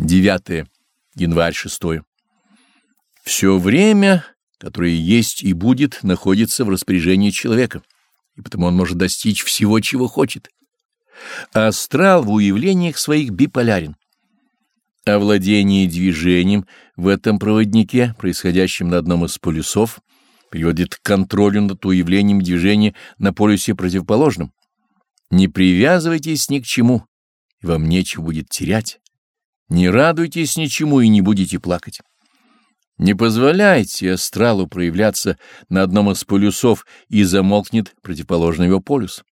9 январь 6 Все время, которое есть и будет, находится в распоряжении человека, и потому он может достичь всего, чего хочет. Астрал в уявлениях своих биполярен. Овладение движением в этом проводнике, происходящем на одном из полюсов, приводит к контролю над уявлением движения на полюсе противоположном. Не привязывайтесь ни к чему, и вам нечего будет терять. Не радуйтесь ничему и не будете плакать. Не позволяйте астралу проявляться на одном из полюсов и замолкнет противоположный его полюс.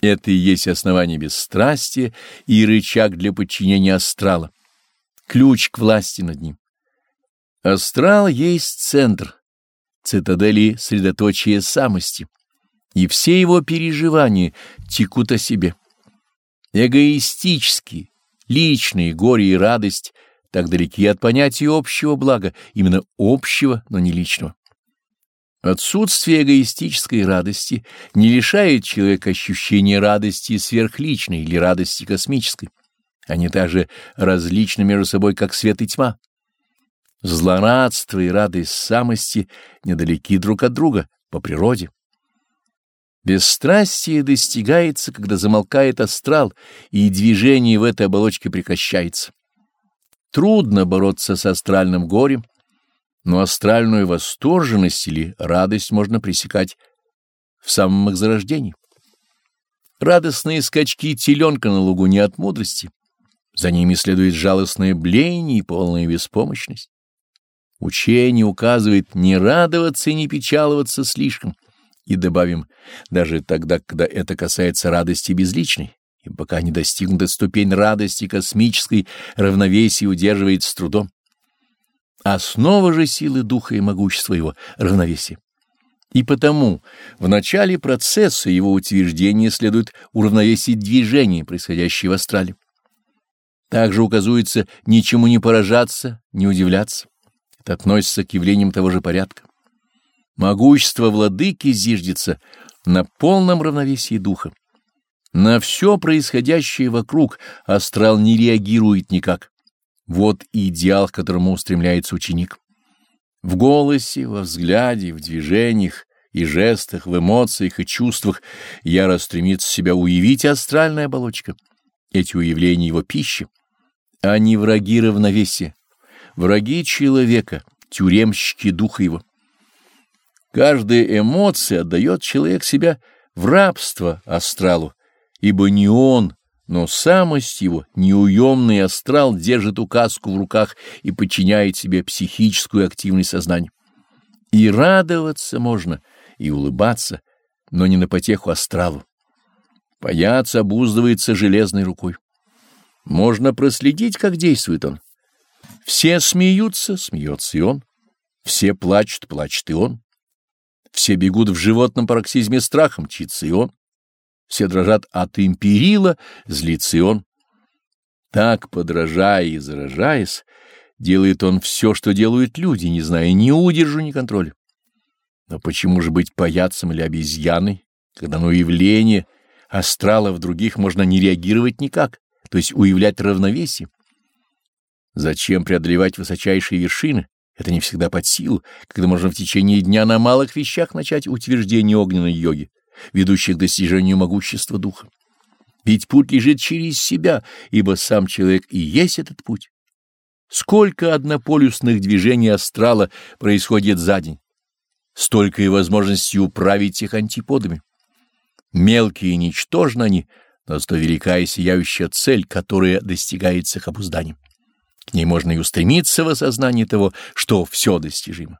Это и есть основание бесстрастия и рычаг для подчинения астрала, ключ к власти над ним. Астрал есть центр, цитадели средоточия самости, и все его переживания текут о себе. Эгоистические, личные горе и радость так далеки от понятия общего блага, именно общего, но не личного. Отсутствие эгоистической радости не лишает человека ощущения радости сверхличной или радости космической. Они также различны между собой, как свет и тьма. Злорадство и радость самости недалеки друг от друга по природе. Бесстрастие достигается, когда замолкает астрал, и движение в этой оболочке прекращается. Трудно бороться с астральным горем, но астральную восторженность или радость можно пресекать в самом их зарождении. Радостные скачки теленка на лугу не от мудрости, за ними следует жалостное блеяние и полная беспомощность. Учение указывает не радоваться и не печаловаться слишком, и добавим, даже тогда, когда это касается радости безличной, и пока не достигнута ступень радости космической, равновесие удерживает с трудом. Основа же силы духа и могущества его — равновесие. И потому в начале процесса его утверждения следует уравновесить движение, происходящее в астрале. Также указывается ничему не поражаться, не удивляться. Это относится к явлениям того же порядка. Могущество владыки зиждется на полном равновесии духа. На все происходящее вокруг астрал не реагирует никак. Вот идеал, к которому устремляется ученик. В голосе, во взгляде, в движениях и жестах, в эмоциях и чувствах яро стремится себя уявить астральная оболочка. Эти уявления его пищи. Они враги равновесия, враги человека, тюремщики духа его. Каждая эмоция отдает человек себя в рабство астралу, ибо не он, но самость его, неуемный астрал, держит указку в руках и подчиняет себе психическую активность сознания. И радоваться можно, и улыбаться, но не на потеху астралу. Паяц обуздывается железной рукой. Можно проследить, как действует он. Все смеются, смеется и он. Все плачут, плачет и он. Все бегут в животном пароксизме страха, мчится и он. Все дрожат от империла, злится и он. Так, подражая и заражаясь, делает он все, что делают люди, не зная ни удержу, ни контроля. Но почему же быть паяцем или обезьяной, когда на уявление астрала в других можно не реагировать никак, то есть уявлять равновесие? Зачем преодолевать высочайшие вершины? Это не всегда под силу, когда можно в течение дня на малых вещах начать утверждение огненной йоги ведущих к достижению могущества духа. Ведь путь лежит через себя, ибо сам человек и есть этот путь. Сколько однополюсных движений астрала происходит за день, столько и возможностей управить их антиподами. Мелкие и ничтожны они, но зато велика и сияющая цель, которая достигается их обузданием. К ней можно и устремиться в осознании того, что все достижимо.